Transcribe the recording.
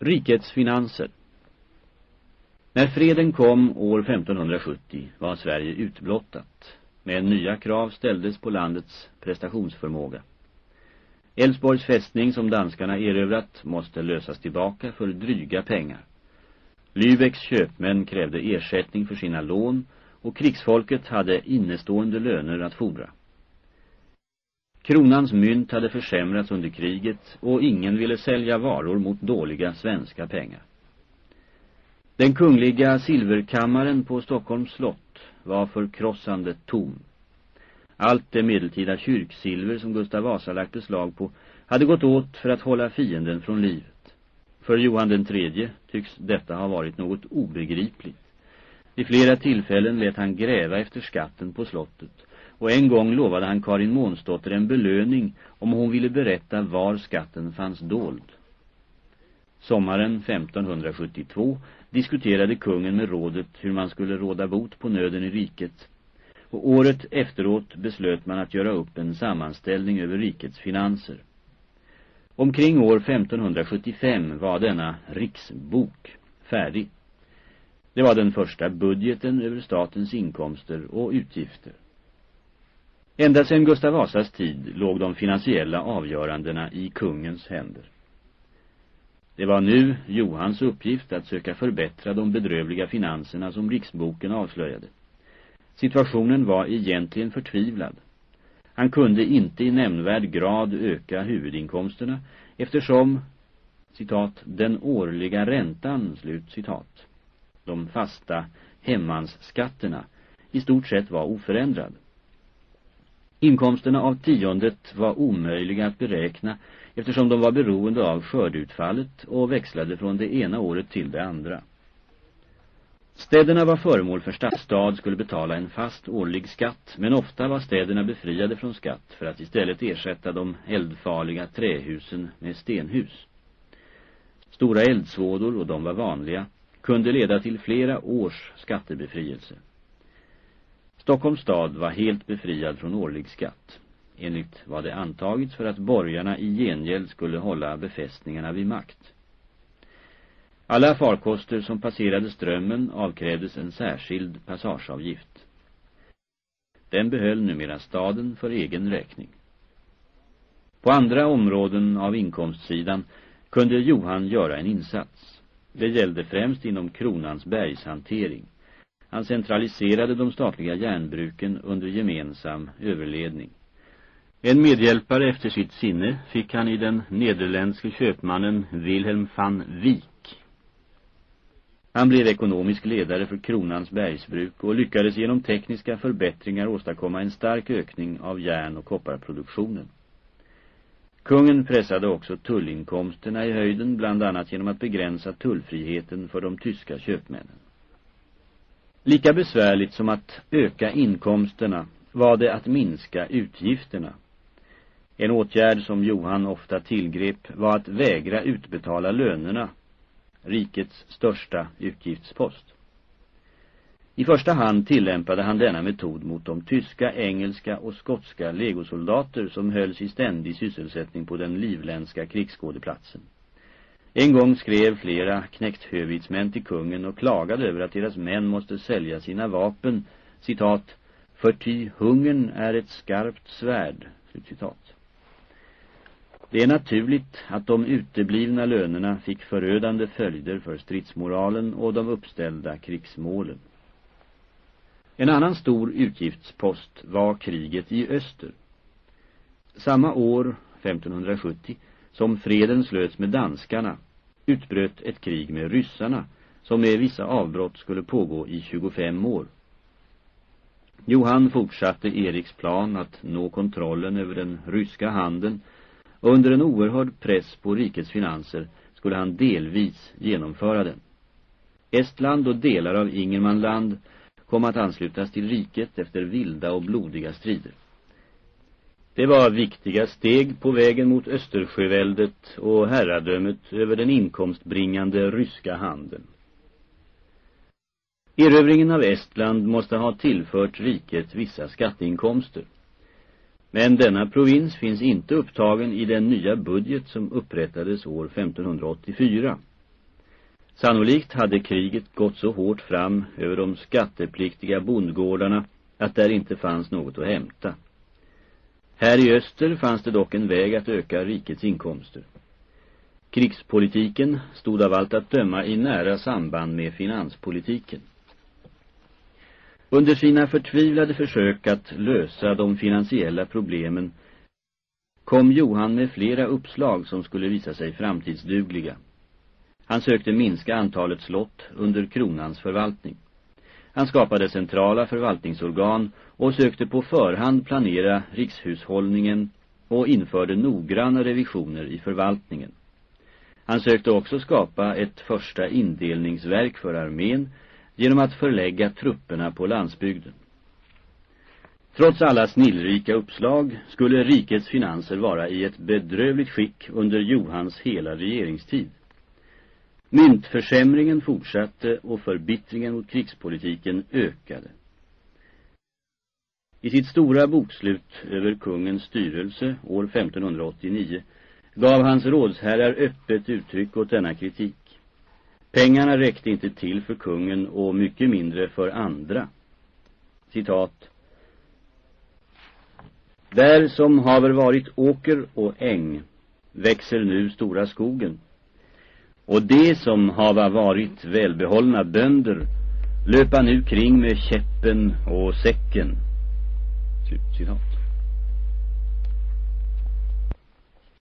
Rikets finanser När freden kom år 1570 var Sverige utblottat, men nya krav ställdes på landets prestationsförmåga. Älvsborgs fästning som danskarna erövrat måste lösas tillbaka för dryga pengar. Lübecks köpmän krävde ersättning för sina lån och krigsfolket hade innestående löner att fordra. Kronans mynt hade försämrats under kriget och ingen ville sälja varor mot dåliga svenska pengar. Den kungliga silverkammaren på Stockholms slott var förkrossande tom. Allt det medeltida kyrksilver som Gustav Vasa lagt beslag på hade gått åt för att hålla fienden från livet. För Johan den tredje tycks detta ha varit något obegripligt. Vid flera tillfällen lät han gräva efter skatten på slottet och en gång lovade han Karin Månsdotter en belöning om hon ville berätta var skatten fanns dold. Sommaren 1572 diskuterade kungen med rådet hur man skulle råda bot på nöden i riket och året efteråt beslöt man att göra upp en sammanställning över rikets finanser. Omkring år 1575 var denna riksbok färdig. Det var den första budgeten över statens inkomster och utgifter. Ända sedan Gustav Vasas tid låg de finansiella avgörandena i kungens händer. Det var nu Johans uppgift att söka förbättra de bedrövliga finanserna som riksboken avslöjade. Situationen var egentligen förtvivlad. Han kunde inte i nämnvärd grad öka huvudinkomsterna eftersom, citat, den årliga räntan, slut citat, de fasta hemmansskatterna i stort sett var oförändrad. Inkomsterna av tiondet var omöjliga att beräkna eftersom de var beroende av skördeutfallet och växlade från det ena året till det andra. Städerna var föremål för stadsstad skulle betala en fast årlig skatt men ofta var städerna befriade från skatt för att istället ersätta de eldfarliga trähusen med stenhus. Stora eldsvådor, och de var vanliga, kunde leda till flera års skattebefrielse. Stockholms stad var helt befriad från årlig skatt, enligt vad det antagits för att borgarna i gengäld skulle hålla befästningarna vid makt. Alla farkoster som passerade strömmen avkrävdes en särskild passageavgift. Den behöll numera staden för egen räkning. På andra områden av inkomstsidan kunde Johan göra en insats. Det gällde främst inom kronans bergshantering. Han centraliserade de statliga järnbruken under gemensam överledning. En medhjälpare efter sitt sinne fick han i den nederländske köpmannen Wilhelm van Wijk. Han blev ekonomisk ledare för kronans bergsbruk och lyckades genom tekniska förbättringar åstadkomma en stark ökning av järn- och kopparproduktionen. Kungen pressade också tullinkomsterna i höjden bland annat genom att begränsa tullfriheten för de tyska köpmännen. Lika besvärligt som att öka inkomsterna var det att minska utgifterna. En åtgärd som Johan ofta tillgrep var att vägra utbetala lönerna, rikets största utgiftspost. I första hand tillämpade han denna metod mot de tyska, engelska och skotska legosoldater som hölls i ständig sysselsättning på den livländska krigsskådeplatsen. En gång skrev flera knäckthövidsmän till kungen och klagade över att deras män måste sälja sina vapen, citat, för ty hungern är ett skarpt svärd, citat. Det är naturligt att de uteblivna lönerna fick förödande följder för stridsmoralen och de uppställda krigsmålen. En annan stor utgiftspost var kriget i öster. Samma år, 1570, som freden slöts med danskarna utbröt ett krig med ryssarna som med vissa avbrott skulle pågå i 25 år. Johan fortsatte Eriks plan att nå kontrollen över den ryska handeln och under en oerhörd press på rikets finanser skulle han delvis genomföra den. Estland och delar av Ingermanland kom att anslutas till riket efter vilda och blodiga strider. Det var viktiga steg på vägen mot Östersjöväldet och herradömet över den inkomstbringande ryska handeln. Erövringen av Estland måste ha tillfört riket vissa skatteinkomster. Men denna provins finns inte upptagen i den nya budget som upprättades år 1584. Sannolikt hade kriget gått så hårt fram över de skattepliktiga bondgårdarna att där inte fanns något att hämta. Här i öster fanns det dock en väg att öka rikets inkomster. Krigspolitiken stod av allt att döma i nära samband med finanspolitiken. Under sina förtvivlade försök att lösa de finansiella problemen kom Johan med flera uppslag som skulle visa sig framtidsdugliga. Han sökte minska antalet slott under kronans förvaltning. Han skapade centrala förvaltningsorgan och sökte på förhand planera rikshushållningen och införde noggranna revisioner i förvaltningen. Han sökte också skapa ett första indelningsverk för armén genom att förlägga trupperna på landsbygden. Trots alla snillrika uppslag skulle rikets finanser vara i ett bedrövligt skick under Johans hela regeringstid. Myntförsämringen fortsatte och förbittringen mot krigspolitiken ökade. I sitt stora bokslut över kungens styrelse år 1589 gav hans rådsherrar öppet uttryck åt denna kritik. Pengarna räckte inte till för kungen och mycket mindre för andra. Citat. Där som haver varit åker och äng växer nu stora skogen. Och det som hava varit välbehållna bönder löpa nu kring med käppen och säcken. Typ, citat.